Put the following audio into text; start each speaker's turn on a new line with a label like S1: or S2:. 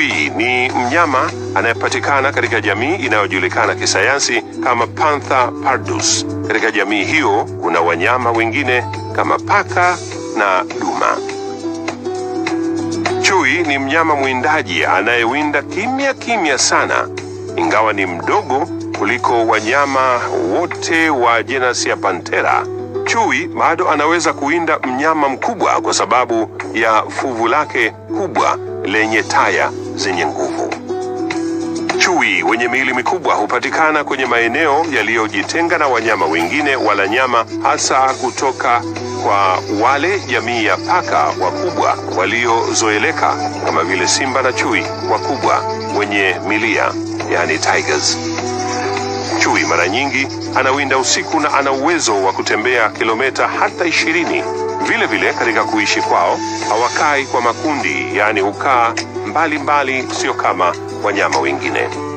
S1: Chui ni mnyama anayepatikana katika jamii inayojulikana kisayansi kama Panther pardus. Katika jamii hiyo kuna wanyama wengine kama paka na duma. Chui ni mnyama mwindaji anayewinda kimya kimya sana, ingawa ni mdogo kuliko wanyama wote wa jenasi ya Panthera. Chui bado anaweza kuwinda mnyama mkubwa kwa sababu ya fuvu lake kubwa lenye taya zenye nguvu. Chui wenye miili mikubwa hupatikana kwenye maeneo yaliyojitenga na wanyama wengine wala nyama, hasa kutoka kwa wale jamii ya paka wakubwa waliozoeleka kama vile simba na chui wakubwa wenye milia, yani tigers. Chui mara nyingi anawinda usiku na ana uwezo wa kutembea kilomita hata ishirini. Vile vile katika kuishi kwao hawakai kwa makundi, yaani hukaa mbali mbali, sio kama wanyama wengine.